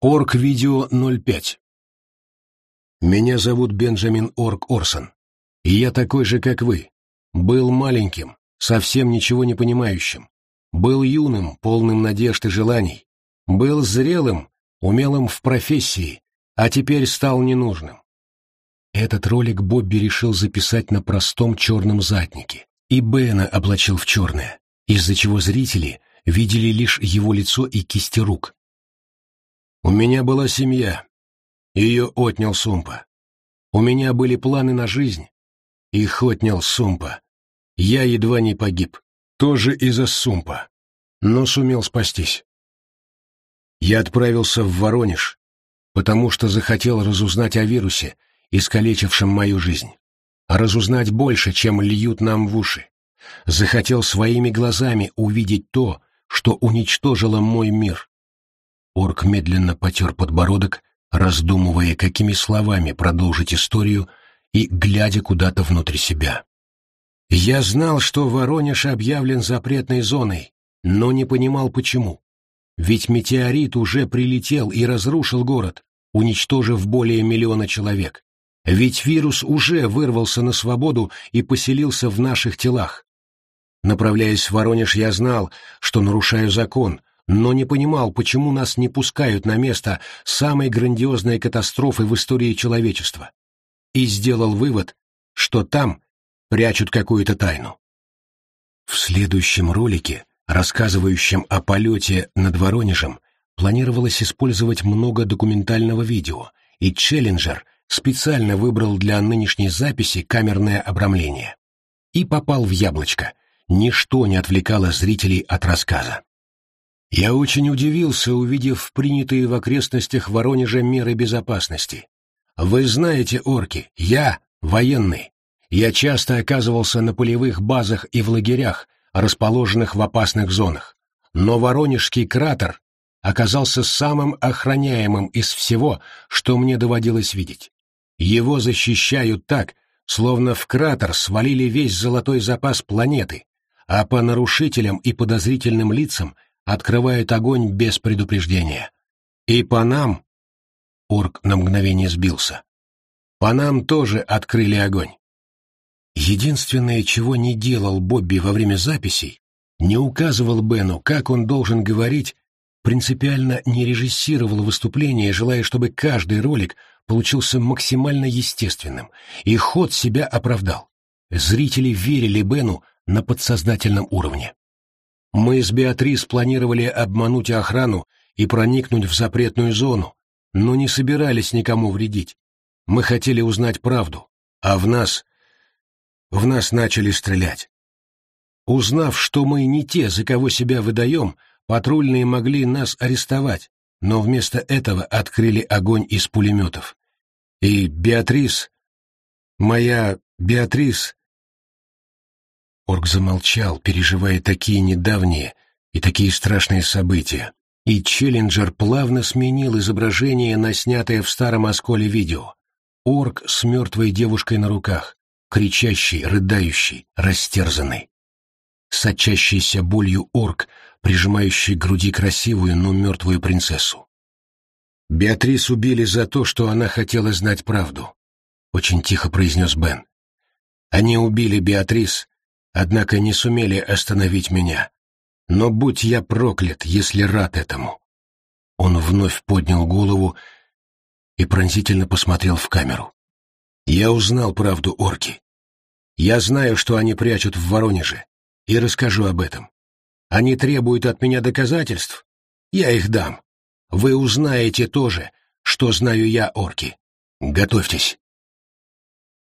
Орг-видео 05. Меня зовут Бенджамин Орг Орсон, и я такой же, как вы. Был маленьким, совсем ничего не понимающим. Был юным, полным надежд и желаний. Был зрелым, умелым в профессии, а теперь стал ненужным. Этот ролик Бобби решил записать на простом черном заднике, и Бена облачил в черное, из-за чего зрители видели лишь его лицо и кисти рук, у меня была семья. Ее отнял Сумпа. У меня были планы на жизнь. Их отнял Сумпа. Я едва не погиб. Тоже из-за Сумпа. Но сумел спастись. Я отправился в Воронеж, потому что захотел разузнать о вирусе, искалечившем мою жизнь. А разузнать больше, чем льют нам в уши. Захотел своими глазами увидеть то, что уничтожило мой мир. Орк медленно потер подбородок, раздумывая, какими словами продолжить историю и глядя куда-то внутрь себя. Я знал, что Воронеж объявлен запретной зоной, но не понимал, почему. Ведь метеорит уже прилетел и разрушил город, уничтожив более миллиона человек. Ведь вирус уже вырвался на свободу и поселился в наших телах. Направляясь в Воронеж, я знал, что нарушаю закон, но не понимал, почему нас не пускают на место самой грандиозной катастрофы в истории человечества, и сделал вывод, что там прячут какую-то тайну. В следующем ролике, рассказывающем о полете над Воронежем, планировалось использовать много документального видео, и Челленджер специально выбрал для нынешней записи камерное обрамление. И попал в яблочко. Ничто не отвлекало зрителей от рассказа. Я очень удивился, увидев принятые в окрестностях Воронежа меры безопасности. Вы знаете, орки, я военный. Я часто оказывался на полевых базах и в лагерях, расположенных в опасных зонах. Но Воронежский кратер оказался самым охраняемым из всего, что мне доводилось видеть. Его защищают так, словно в кратер свалили весь золотой запас планеты, а по нарушителям и подозрительным лицам – открывает огонь без предупреждения. И по нам... Орк на мгновение сбился. По нам тоже открыли огонь. Единственное, чего не делал Бобби во время записей, не указывал Бену, как он должен говорить, принципиально не режиссировал выступление, желая, чтобы каждый ролик получился максимально естественным, и ход себя оправдал. Зрители верили Бену на подсознательном уровне. Мы с Беатрис планировали обмануть охрану и проникнуть в запретную зону, но не собирались никому вредить. Мы хотели узнать правду, а в нас... в нас начали стрелять. Узнав, что мы не те, за кого себя выдаем, патрульные могли нас арестовать, но вместо этого открыли огонь из пулеметов. И Беатрис, моя Беатрис, замолчал, переживая такие недавние и такие страшные события, и Челленджер плавно сменил изображение на снятое в старом осколе видео. Орк с мертвой девушкой на руках, кричащий, рыдающий, растерзанный. Сочащийся болью орк, прижимающий к груди красивую, но мертвую принцессу. «Беатрис убили за то, что она хотела знать правду», — очень тихо произнес Бен. «Они убили Беатрис, однако не сумели остановить меня. Но будь я проклят, если рад этому. Он вновь поднял голову и пронзительно посмотрел в камеру. Я узнал правду орки. Я знаю, что они прячут в Воронеже, и расскажу об этом. Они требуют от меня доказательств. Я их дам. Вы узнаете тоже, что знаю я, орки. Готовьтесь.